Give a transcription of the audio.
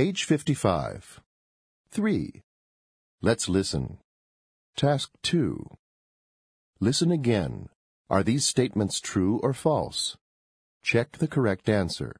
Page 55. 3. Let's listen. Task 2. Listen again. Are these statements true or false? Check the correct answer.